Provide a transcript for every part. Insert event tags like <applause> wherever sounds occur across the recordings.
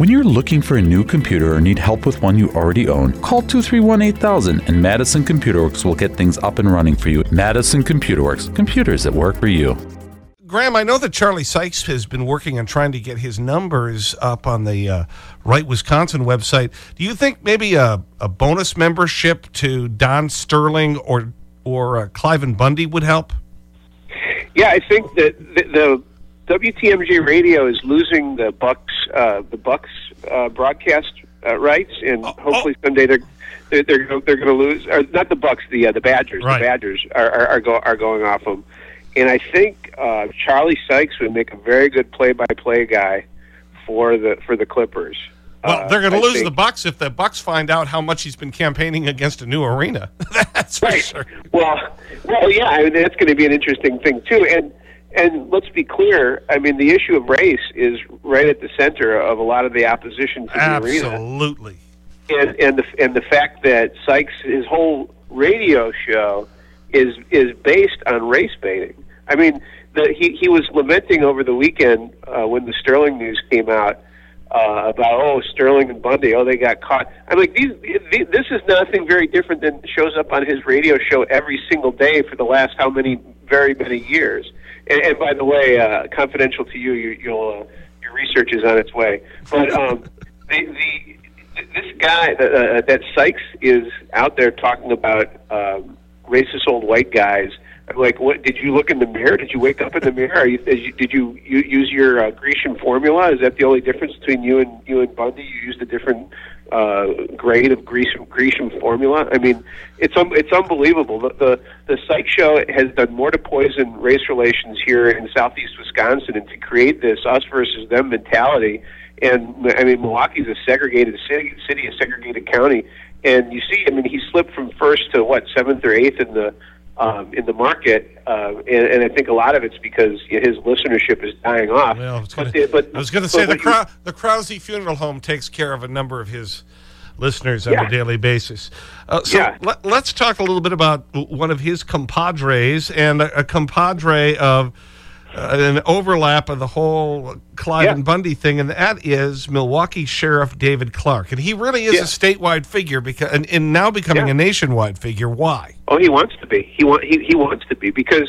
When you're looking for a new computer or need help with one you already own, call 231 8000 and Madison Computer Works will get things up and running for you. Madison Computer Works, computers that work for you. Graham, I know that Charlie Sykes has been working on trying to get his numbers up on the uh, Right Wisconsin website. Do you think maybe a, a bonus membership to Don Sterling or, or uh, Cliven Bundy would help? Yeah, I think that the, the WTMJ radio is losing the Bucks uh, the Bucks uh, broadcast uh, rights, and Oh, hopefully someday they're they're they're, they're going to lose. Or not the Bucks, the uh, the Badgers. Right. The Badgers are are, are, go, are going off them, and I think uh, Charlie Sykes would make a very good play-by-play guy for the for the Clippers. Well, Uh, they're going to I lose think- the Bucks if the Bucks find out how much he's been campaigning against a new arena. <laughs> That's for Right. sure. Well, well, yeah, I mean, that's going to be an interesting thing too. And and let's be clear. I mean, the issue of race is right at the center of a lot of the opposition to the arena. Absolutely. And and the and the fact that Sykes his whole radio show is is based on race baiting. I mean, the, he he was lamenting over the weekend uh, when the Sterling news came out uh, about oh Sterling and Bundy oh they got caught. I'm like these, these this is nothing very different than shows up on his radio show every single day for the last how many very many years. And, and by the way, uh, confidential to you, you you'll uh, your research is on its way. But um, <laughs> the the this guy uh, that Sykes is out there talking about um, racist old white guys. Like, what? Did you look in the mirror? Did you wake up in the mirror? You, did you, did you, use your uh, Grecian formula? Is that the only difference between you and you and Bundy? You used a different uh, grade of Grecian Grecian formula. I mean, it's um, it's unbelievable. The, the the Sykes show has done more to poison race relations here in southeast Wisconsin and to create this us versus them mentality. And I mean, Milwaukee's a segregated city, city, a segregated county, and you see, I mean, he slipped from first to what seventh or eighth in the um, in the market, uh, and, and I think a lot of it's because his listenership is dying off. Well, I was But gonna- the- but- I was going to say the, you- the Krause Funeral Home takes care of a number of his listeners on Yeah. a daily basis. Uh, so Yeah. let, us talk a little bit about one of his compadres and a, a compadre of an overlap of the whole Clive Yeah. and Bundy thing, and that is Milwaukee Sheriff David Clarke. And he really is Yeah. a statewide figure because, and, and now becoming Yeah. a nationwide figure. Why? Oh, he wants to be. He want he, he wants to be because,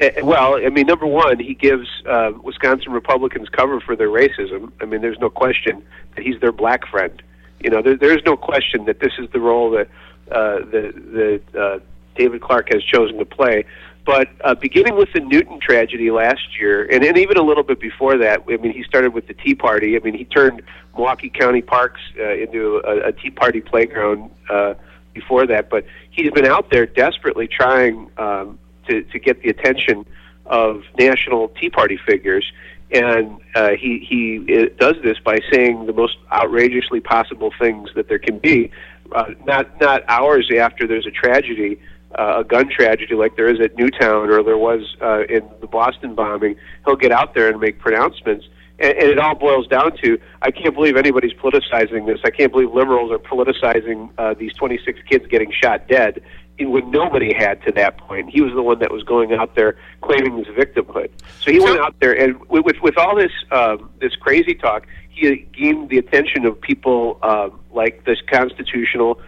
uh, well, I mean, number one, he gives uh, Wisconsin Republicans cover for their racism. I mean, there's no question that he's their black friend. You know, there, there's no question that this is the role that uh, the the uh, David Clarke has chosen to play. But uh, beginning with the Newtown tragedy last year, and, and even a little bit before that, I mean, he started with the Tea Party. I mean, he turned Milwaukee County Parks uh, into a, a Tea Party playground uh, before that. But he's been out there desperately trying um, to, to get the attention of national Tea Party figures. And uh, he, he uh, does this by saying the most outrageously possible things that there can be, uh, not, not hours after there's a tragedy uh, a gun tragedy like there is at Newtown or there was uh, in the Boston bombing, he'll get out there and make pronouncements. And, and it all boils down to I can't believe anybody's politicizing this. I can't believe liberals are politicizing uh, these 26 kids getting shot dead when nobody had to that point. He was the one that was going out there claiming his victimhood. So he went out there and with with, with all this um, this crazy talk, he gained the attention of people uh, like this constitutional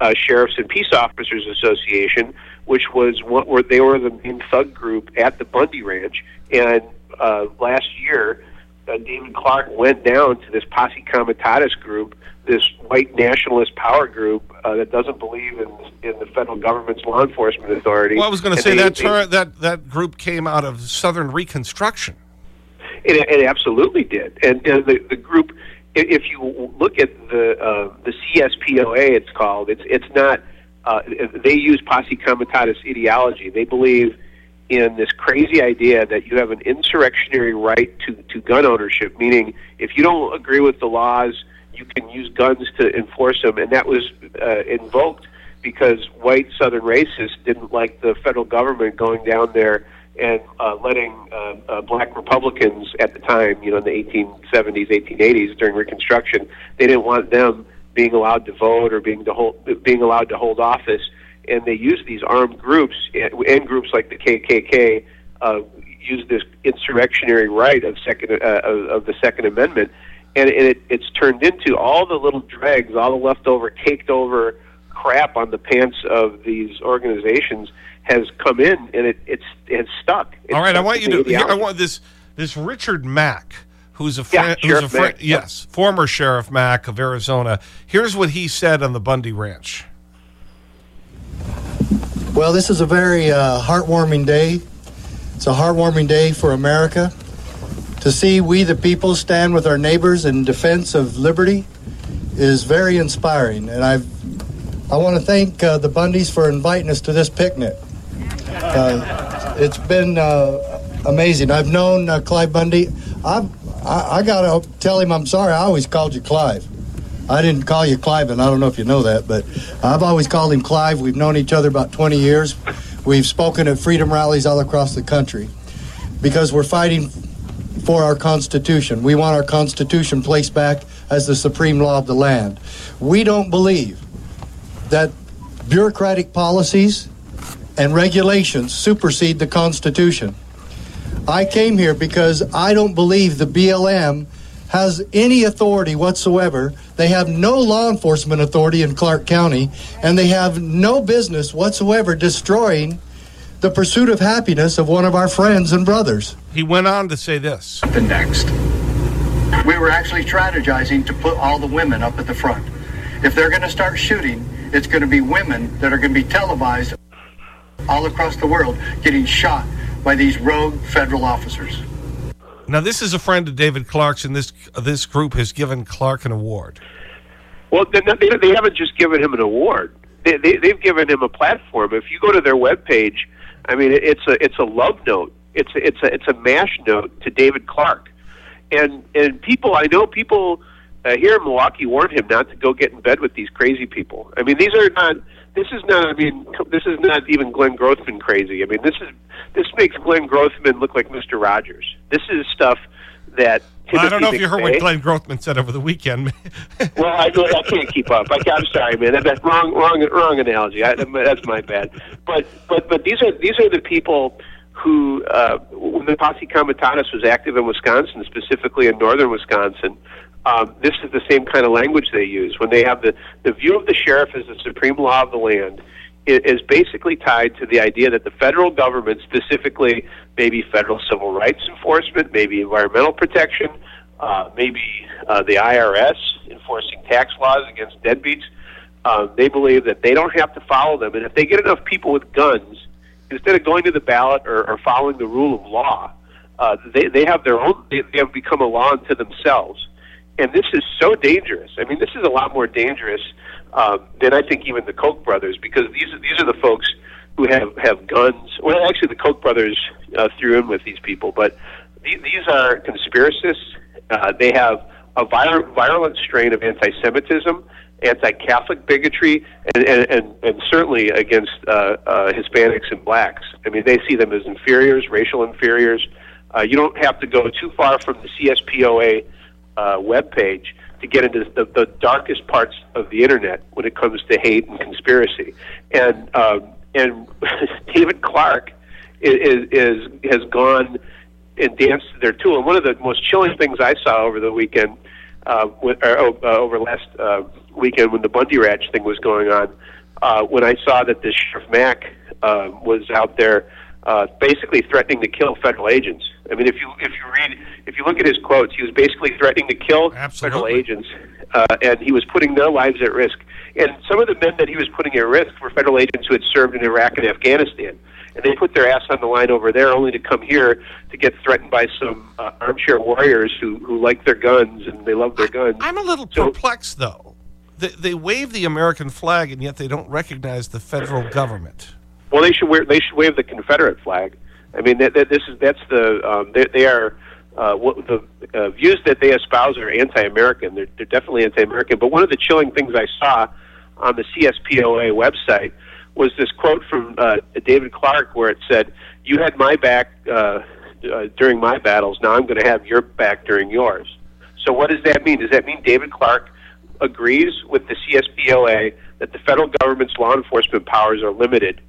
uh, Sheriffs and Peace Officers Association, which was what were they were the main thug group at the Bundy Ranch. And uh, last year, uh, David Clarke went down to this Posse Comitatus group, this white nationalist power group uh, that doesn't believe in in the federal government's law enforcement authority. Well, I was going to say they- that, that that group came out of Southern Reconstruction. It, it absolutely did, and, and the the group. If you look at the uh, the CSPOA, it's called. It's it's not. Uh, they use posse comitatus ideology. They believe in this crazy idea that you have an insurrectionary right to to gun ownership, meaning if you don't agree with the laws, you can use guns to enforce them, and that was uh, invoked because white Southern racists didn't like the federal government going down there and uh, letting uh, uh, black Republicans at the time, you know, in the 1870s, 1880s during Reconstruction, they didn't want them being allowed to vote or being to hold, being allowed to hold office, and they used these armed groups and, and groups like the KKK uh, use this insurrectionary right of second uh, of, of the Second Amendment. and it, it's turned into all the little dregs, all the leftover, caked over crap on the pants of these organizations has come in, and it, it's it's stuck. It's All right, I want you to. Here, I want this. This Richard Mack, who's a Yeah, friend, who's a Sheriff friend, Mack, yep. yes, former Sheriff Mack of Arizona. Here's what he said on the Bundy Ranch. Well, this is a very uh, heartwarming day. It's a heartwarming day for America. To see we the people stand with our neighbors in defense of liberty is very inspiring. And I've, I want to thank uh, the Bundys for inviting us to this picnic. Uh, it's been uh, amazing. I've known uh, Clive Bundy. I've, I, I got to tell him I'm sorry. I always called you Clive. I didn't call you Clive, and I don't know if you know that, but I've always called him Clive. We've known each other about 20 years. We've spoken at freedom rallies all across the country because we're fighting for our Constitution. We want our Constitution placed back as the supreme law of the land. We don't believe that bureaucratic policies and regulations supersede the Constitution. I came here because I don't believe the BLM has any authority whatsoever. They have no law enforcement authority in Clark County, and they have no business whatsoever destroying the pursuit of happiness of one of our friends and brothers. He went on to say this. the next. We were actually strategizing to put all the women up at the front. If they're going to start shooting, it's going to be women that are going to be televised all across the world getting shot by these rogue federal officers. Now, this is a friend of David Clarke's, and this, this group has given Clarke an award. Well, they, they, they haven't just given him an award. They, they, they've given him a platform. If you go to their webpage, I mean, it's a it's a love note. It's a, it's a it's a mash note to David Clarke, and and people I know people uh, here in Milwaukee warned him not to go get in bed with these crazy people. I mean, these are not. This is not. I mean, this is not even Glenn Grothman crazy. I mean, this is this makes Glenn Grothman look like Mister Rogers. This is stuff that. Well, I don't know if you heard what Glenn Grothman said over the weekend. <laughs> well, I, I can't keep up. I, I'm sorry, man. That, that's wrong, wrong, wrong analogy. I, that's my bad. But, but, but these are these are the people who, uh, when the Posse Comitatus was active in Wisconsin, specifically in northern Wisconsin, um, this is the same kind of language they use when they have the the view of the sheriff as the supreme law of the land. Is basically tied to the idea that the federal government, specifically maybe federal civil rights enforcement, maybe environmental protection, uh, maybe uh, the IRS enforcing tax laws against deadbeats. Uh, they believe that they don't have to follow them, and if they get enough people with guns, instead of going to the ballot or, or following the rule of law, uh, they they have their own. They, they have become a law unto themselves, and this is so dangerous. I mean, this is a lot more dangerous uh, than I think even the Koch brothers, because these are, these are the folks who have have guns. Well, actually, the Koch brothers uh, threw in with these people, but these, these are conspiracists. Uh, they have a violent, virulent strain of anti-Semitism, anti-Catholic bigotry, and, and, and, and certainly against uh, uh, Hispanics and blacks. I mean, they see them as inferiors, racial inferiors. Uh, you don't have to go too far from the CSPOA uh, webpage to get into the, the darkest parts of the internet when it comes to hate and conspiracy. And um, and <laughs> David Clarke is, is has gone and danced to their tool. And one of the most chilling things I saw over the weekend, uh, with, or, uh, over last uh, weekend when the Bundy Ranch thing was going on, uh, when I saw that this Sheriff Mack uh, was out there uh, basically threatening to kill federal agents. I mean, if you if you read if you look at his quotes, he was basically threatening to kill federal agents, uh, and he was putting their lives at risk. And some of the men that he was putting at risk were federal agents who had served in Iraq and Afghanistan, and they put their ass on the line over there only to come here to get threatened by some uh, armchair warriors who who like their guns and they love their guns. I'm a little So- perplexed, though. They, they wave the American flag, and yet they don't recognize the federal government. Well, they should wear they should wave the Confederate flag. I mean, that, that this is that's the um, they, they are uh, what the uh, views that they espouse are anti-American. They're they're definitely anti-American. But one of the chilling things I saw on the CSPOA website was this quote from uh, David Clarke, where it said, "You had my back uh, uh, during my battles. Now I'm going to have your back during yours." So what does that mean? Does that mean David Clarke agrees with the CSPOA that the federal government's law enforcement powers are limited?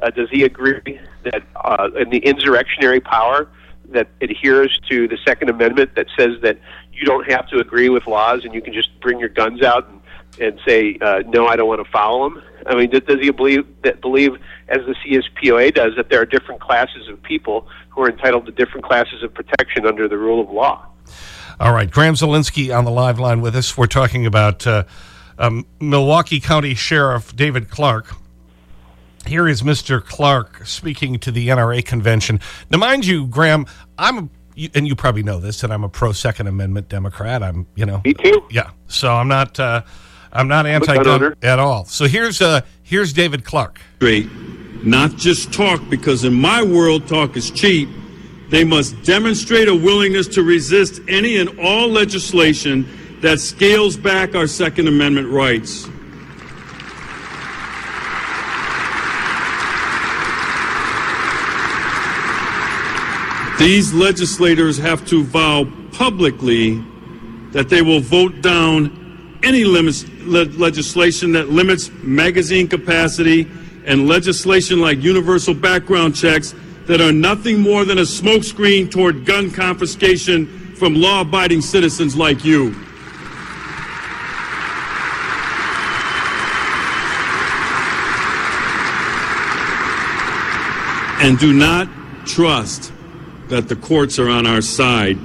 Uh, does he agree that uh, in the insurrectionary power that adheres to the Second Amendment that says that you don't have to agree with laws and you can just bring your guns out and, and say, uh, no, I don't want to follow them? I mean, does, he believe that believe, as the CSPOA does, that there are different classes of people who are entitled to different classes of protection under the rule of law? All right, Graham Zielinski on the live line with us. We're talking about uh, um, Milwaukee County Sheriff David Clarke. Here is Mr. Clarke speaking to the NRA convention. Now, mind you, Graham, I'm, and you probably know this, that I'm a pro Second Amendment Democrat. I'm, you know. Me too. Yeah. So I'm not, uh, I'm not anti-gun at all. So here's, uh, here's David Clarke. Great. Not just talk, because in my world, talk is cheap. They must demonstrate a willingness to resist any and all legislation that scales back our Second Amendment rights. These legislators have to vow publicly that they will vote down any limits, le legislation that limits magazine capacity and legislation like universal background checks that are nothing more than a smokescreen toward gun confiscation from law abiding citizens like you. And do not trust that the courts are on our side.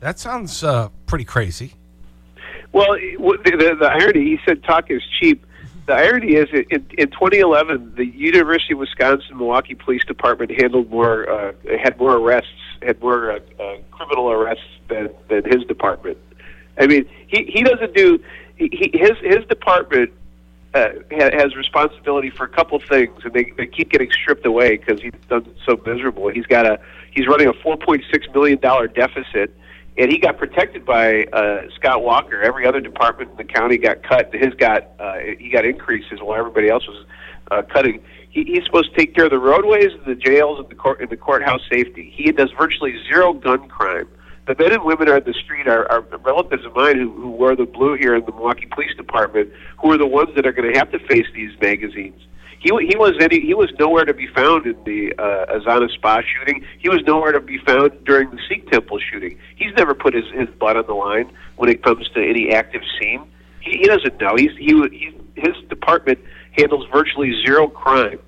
That sounds uh, pretty crazy. Well, the, the, the irony, he said talk is cheap the irony is, in, in 2011, the University of Wisconsin Milwaukee Police Department handled more, uh, had more arrests, had more uh, uh, criminal arrests than than his department. I mean, he he doesn't do he, his his department uh, has responsibility for a couple things, and they they keep getting stripped away because he's done so miserable. He's got a he's running a 4.6 million dollar deficit and he got protected by uh, Scott Walker. Every other department in the county got cut. His got uh, he got increases while everybody else was uh, cutting. He, he's supposed to take care of the roadways, the jails, and the court and the courthouse safety. He does virtually zero gun crime. The men and women on the street are, are relatives of mine who, who wear the blue here in the Milwaukee Police Department, who are the ones that are going to have to face these magazines. He he was any he was nowhere to be found in the uh, Azana Spa shooting. He was nowhere to be found during the Sikh temple shooting. He's never put his his blood on the line when it comes to any active scene. He, he doesn't know. He's he, he his department handles virtually zero crime,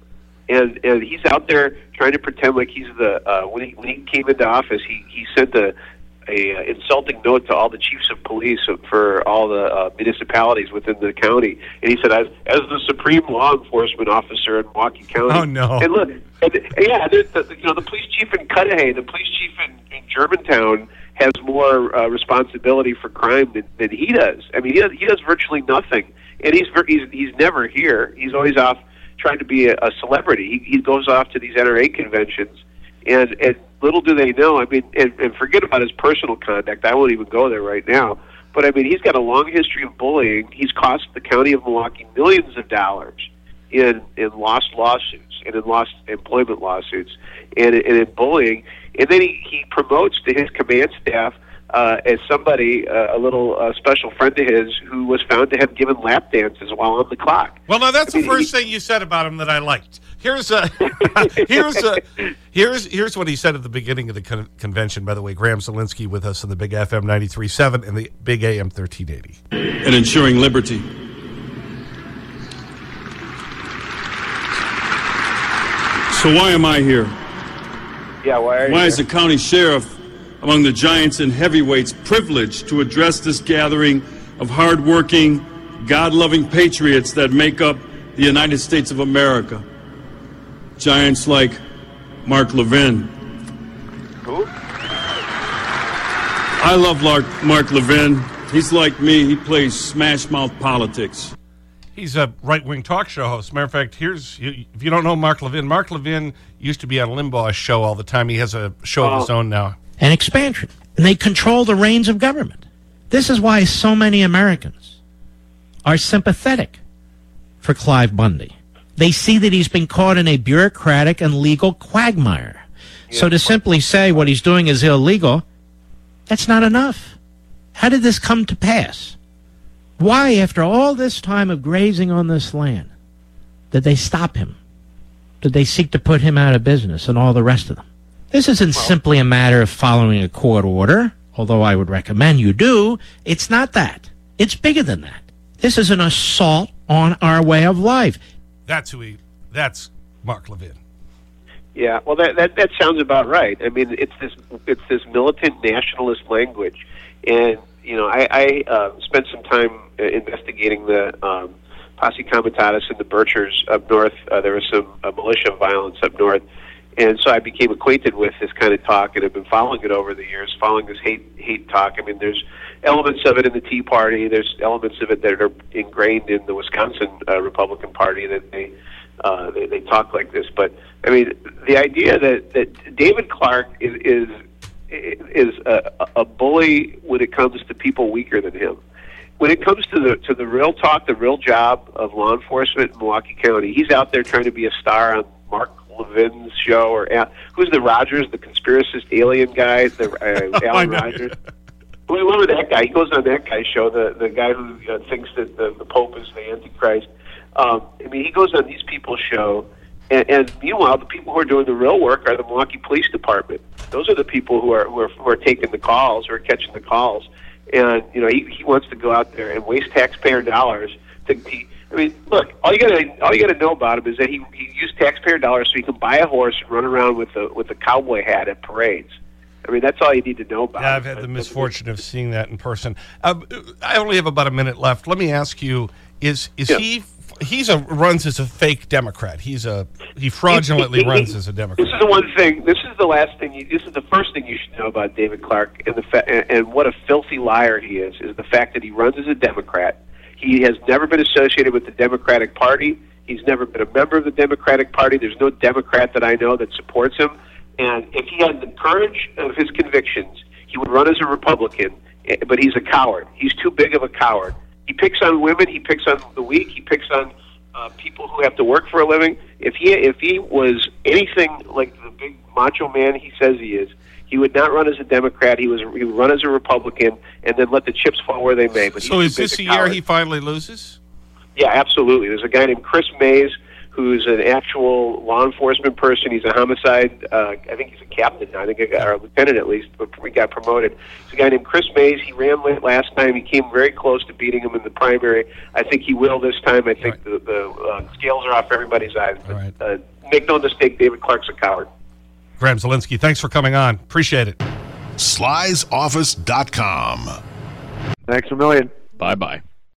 and and he's out there trying to pretend like he's the uh, when he when he came into office he he sent a a uh, insulting note to all the chiefs of police for all the uh, municipalities within the county, and he said, "As as the supreme law enforcement officer in Milwaukee County." Oh no! And look, and, yeah, the, the, you know, the police chief in Cudahy, the police chief in, in Germantown has more uh, responsibility for crime than, than he does. I mean, he does, he does virtually nothing, and he's he's he's never here. He's always off trying to be a, a celebrity. He, he goes off to these NRA conventions, and and little do they know. I mean, and, and forget about his personal conduct. I won't even go there right now. But I mean, he's got a long history of bullying. He's cost the county of Milwaukee millions of dollars in in lost lawsuits and in lost employment lawsuits and, and in bullying. And then he, he promotes to his command staff uh, as somebody, uh, a little uh, special friend of his, who was found to have given lap dances while on the clock. Well, now that's I mean, the <laughs> first he, thing you said about him that I liked. Here's a, <laughs> here's a, here's here's what he said at the beginning of the con convention. By the way, Graham Zielinski with us on the Big FM 93.7 and the Big AM 1380. And ensuring liberty. So why am I here? Yeah, why are you Why is the county sheriff among the giants and heavyweights privileged to address this gathering of hardworking, God-loving patriots that make up the United States of America? giants like Mark Levin. Who? I love Mark Levin. He's like me. He plays smash mouth politics. He's a right wing talk show host. Matter of fact, here's if you don't know Mark Levin, Mark Levin used to be on Limbaugh's show all the time. He has a show oh. of his oh. own now. And expansion. And they control the reins of government. This is why so many Americans are sympathetic for Clive Bundy. They see that he's been caught in a bureaucratic and legal quagmire. So to simply say what he's doing is illegal, that's not enough. How did this come to pass? Why, after all this time of grazing on this land, did they stop him? Did they seek to put him out of business and all the rest of them? This isn't well, simply a matter of following a court order. although I would recommend you do, it's not that. It's bigger than that. This is an assault on our way of life. That's who he, that's Mark Levin. Yeah, well, that, that that sounds about right. I mean, it's this it's this militant nationalist language, and you know, I, I uh, spent some time uh, investigating the um, Posse Comitatus and the Birchers up north. Uh, there was some uh, militia violence up north, and so I became acquainted with this kind of talk, and I've been following it over the years, following this hate hate talk. I mean, there's elements of it in the Tea Party. There's elements of it that are ingrained in the Wisconsin uh, Republican Party that they uh, they, they talk like this. But I mean, the idea that that David Clarke is is is a, a bully when it comes to people weaker than him. When it comes to the to the real talk, the real job of law enforcement in Milwaukee County, he's out there trying to be a star on Mark Levin's show or who's the Rogers, the conspiracist alien guy, the uh, <laughs> Alan Rogers. We remember that guy. He goes on that guy's show, the the guy who uh, thinks that the, the Pope is the Antichrist. Um, I mean, he goes on these people's show, and, and meanwhile, the people who are doing the real work are the Milwaukee Police Department. Those are the people who are who are, who are taking the calls, who are catching the calls, and you know he, he wants to go out there and waste taxpayer dollars to. He, I mean, look, all you gotta all you gotta know about him is that he he used taxpayer dollars so he can buy a horse and run around with a with a cowboy hat at parades. I mean, that's all you need to know about. Yeah, I've had the misfortune of seeing that in person. Uh, I only have about a minute left. Let me ask you: Is is Yeah. he? He's a runs as a fake Democrat. He's a he fraudulently He- <laughs> he- runs as a Democrat. This is the one thing. This is the last thing. You, this is the first thing you should know about David Clarke, and the fa- and, and what a filthy liar he is. Is the fact that he runs as a Democrat. He has never been associated with the Democratic Party. He's never been a member of the Democratic Party. There's no Democrat that I know that supports him. And if he had the courage of his convictions, he would run as a Republican. eh, But he's a coward. He's too big of a coward. He picks on women. He picks on the weak. He picks on uh, people who have to work for a living. If he if he was anything like the big macho man he says he is, he would not run as a Democrat. He was he would run as a Republican, and then let the chips fall where they may. But So is this the year he finally loses? Yeah, absolutely. There's a guy named Chris Moews who's an actual law enforcement person. He's a homicide. Uh, I think he's a captain now. I think, or a lieutenant at least. But he got promoted. He's a guy named Chris Moews. He ran late last time. He came very close to beating him in the primary. I think he will this time. I think the, the uh, scales are off everybody's eyes. But, Right. uh, make no mistake, David Clarke's a coward. Graham Zielinski, thanks for coming on. Appreciate it. Slysoffice.com. Thanks a million. Bye bye.